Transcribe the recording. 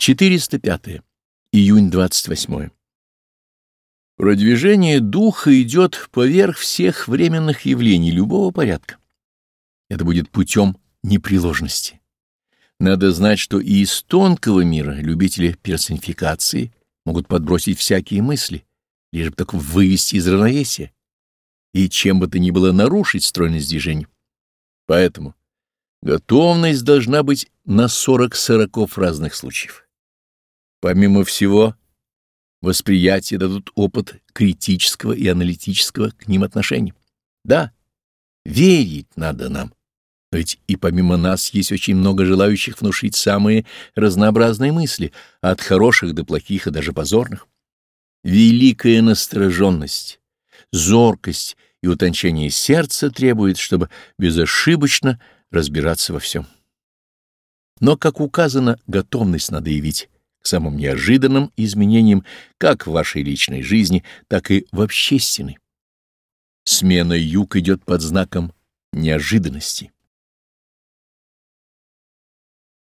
405. Июнь 28. Продвижение духа идет поверх всех временных явлений любого порядка. Это будет путем непреложности. Надо знать, что и из тонкого мира любители персонификации могут подбросить всякие мысли, лишь бы так вывести из равновесия, и чем бы то ни было нарушить стройность движения. Поэтому готовность должна быть на сорок сороков разных случаев. Помимо всего, восприятие дадут опыт критического и аналитического к ним отношения. Да, верить надо нам. Но ведь и помимо нас есть очень много желающих внушить самые разнообразные мысли, от хороших до плохих и даже позорных. Великая настороженность, зоркость и утончение сердца требует, чтобы безошибочно разбираться во всем. Но, как указано, готовность надо явить к самым неожиданным изменениям как в вашей личной жизни, так и в общественной. Смена юг идет под знаком неожиданности.